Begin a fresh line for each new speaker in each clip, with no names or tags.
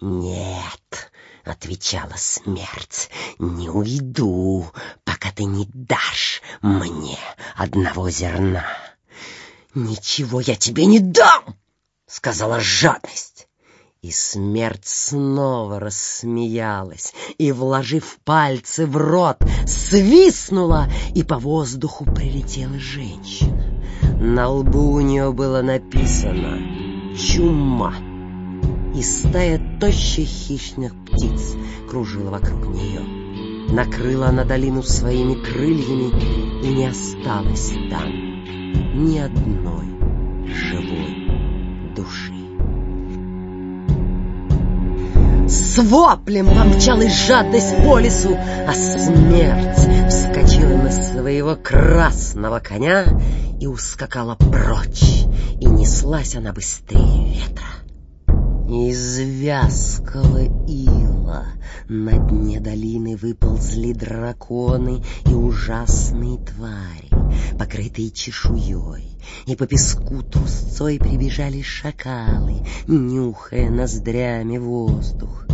«Нет», — отвечала смерть, — «не уйду, пока ты не дашь мне одного зерна». «Ничего я тебе не дам!» — сказала жадность. И смерть снова рассмеялась и, вложив пальцы в рот, свистнула, и по воздуху прилетела женщина. На лбу у нее было написано «Чума» и стая тощих хищных птиц кружила вокруг нее. Накрыла она долину своими крыльями, и не осталось там ни одной живой души. С воплем помчалась жадность по лесу, а смерть вскочила на своего красного коня и ускакала прочь, и неслась она быстрее ветра. Из вязкого ила на дне долины выползли драконы и ужасные твари, покрытые чешуей, и по песку трусцой прибежали шакалы, нюхая ноздрями воздух.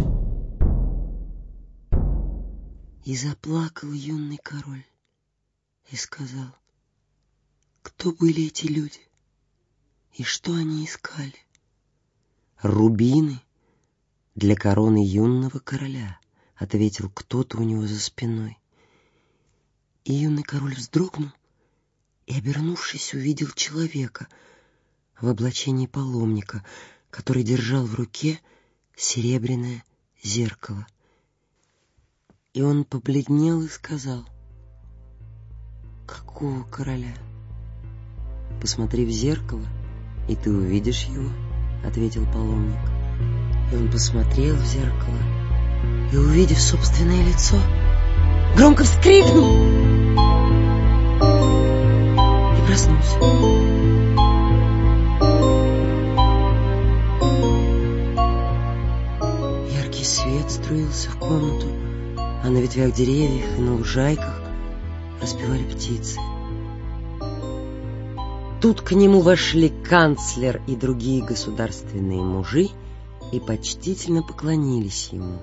И заплакал юный король и сказал, кто были эти люди? И что они искали рубины для короны юного короля, — ответил кто-то у него за спиной. И юный король вздрогнул и, обернувшись, увидел человека в облачении паломника, который держал в руке серебряное зеркало. И он побледнел и сказал, «Какого короля? Посмотри в зеркало, и ты увидишь его». — ответил паломник. И он посмотрел в зеркало и, увидев собственное лицо, громко вскрикнул и проснулся. Яркий свет струился в комнату, а на ветвях деревьев и на лужайках распевали птицы. Тут к нему вошли канцлер и другие государственные мужи и почтительно поклонились ему.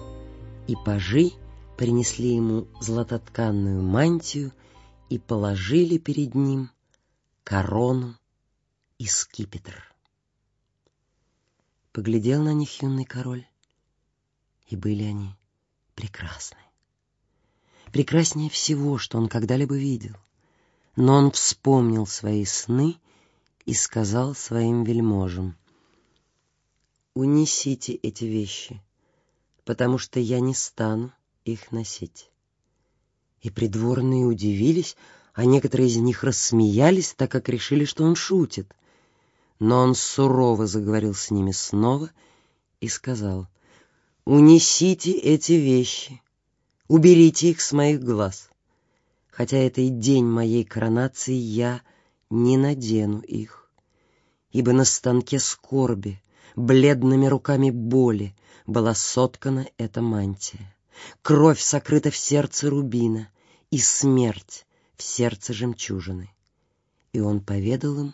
И пажи принесли ему златотканную мантию и положили перед ним корону и скипетр. Поглядел на них юный король, и были они прекрасны. Прекраснее всего, что он когда-либо видел. Но он вспомнил свои сны и сказал своим вельможам, «Унесите эти вещи, потому что я не стану их носить». И придворные удивились, а некоторые из них рассмеялись, так как решили, что он шутит. Но он сурово заговорил с ними снова и сказал, «Унесите эти вещи, уберите их с моих глаз. Хотя это и день моей коронации, я не надену их, ибо на станке скорби, бледными руками боли была соткана эта мантия. Кровь сокрыта в сердце рубина, и смерть в сердце жемчужины. И он поведал им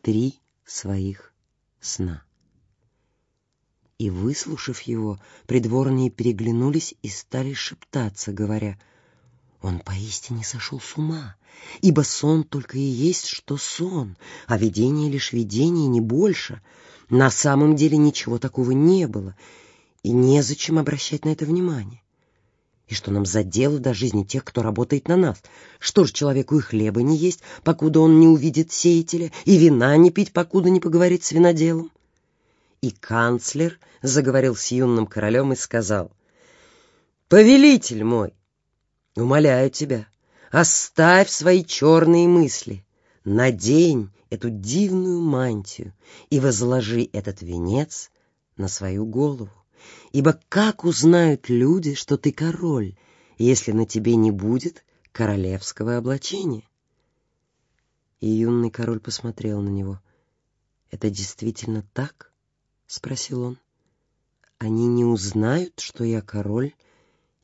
три своих сна. И, выслушав его, придворные переглянулись и стали шептаться, говоря — он поистине сошел с ума, ибо сон только и есть, что сон, а видение лишь видение, не больше. На самом деле ничего такого не было, и незачем обращать на это внимание. И что нам за дело до жизни тех, кто работает на нас? Что ж человеку и хлеба не есть, покуда он не увидит сеятеля, и вина не пить, покуда не поговорит с виноделом? И канцлер заговорил с юным королем и сказал, «Повелитель мой, Умоляю тебя, оставь свои черные мысли, надень эту дивную мантию и возложи этот венец на свою голову. Ибо как узнают люди, что ты король, если на тебе не будет королевского облачения? И юный король посмотрел на него. «Это действительно так?» — спросил он. «Они не узнают, что я король,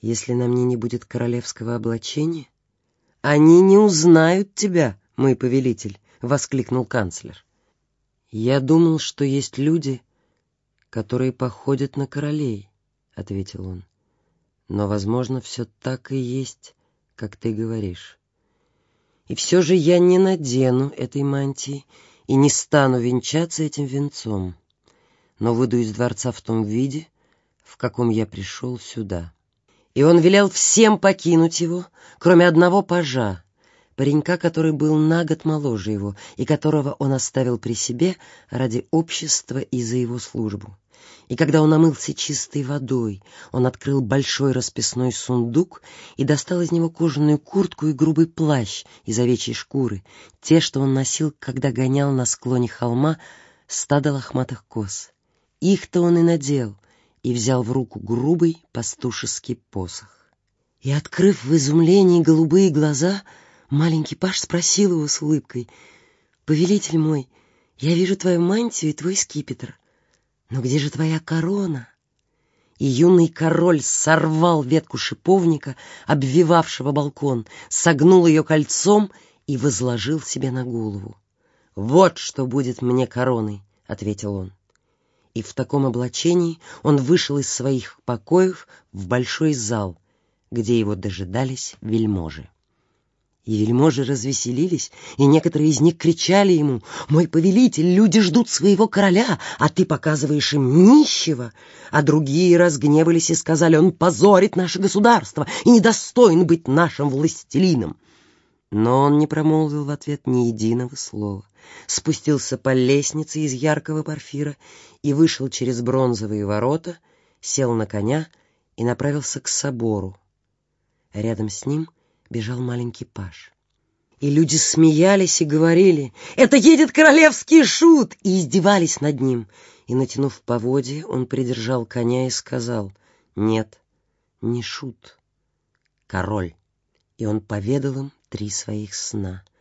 если на мне не будет королевского облачения? Они не узнают тебя, мой повелитель, — воскликнул канцлер. Я думал, что есть люди, которые походят на королей», — ответил он. «Но, возможно, все так и есть, как ты говоришь. И все же я не надену этой мантии и не стану венчаться этим венцом, но выйду из дворца в том виде, в каком я пришел сюда». И он велел всем покинуть его, кроме одного пажа, паренька, который был на год моложе его и которого он оставил при себе ради общества и за его службу. И когда он омылся чистой водой, он открыл большой расписной сундук и достал из него кожаную куртку и грубый плащ из овечьей шкуры, те, что он носил, когда гонял на склоне холма стадо лохматых коз. Их-то он и надел, и взял в руку грубый пастушеский посох. И, открыв в изумлении голубые глаза, — Маленький паш спросил его с улыбкой. «Повелитель мой, я вижу твою мантию и твой скипетр. Но где же твоя корона?» И юный король сорвал ветку шиповника, обвивавшего балкон, согнул ее кольцом и возложил себе на голову. «Вот что будет мне короной», — ответил он. И в таком облачении он вышел из своих покоев в большой зал, где его дожидались вельможи. И вельможи развеселились, и некоторые из них кричали ему, «Мой повелитель, люди ждут своего короля, а ты показываешь им нищего!» А другие разгневались и сказали, «Он позорит наше государство и недостоин быть нашим властелином!» Но он не промолвил в ответ ни единого слова, спустился по лестнице из яркого порфира и вышел через бронзовые ворота, сел на коня и направился к собору. Рядом с ним — бежал маленький паж. И люди смеялись и говорили «Это едет королевский шут!» и издевались над ним. И, натянув поводья, он придержал коня и сказал «Нет, не шут, король». И он поведал им три своих сна —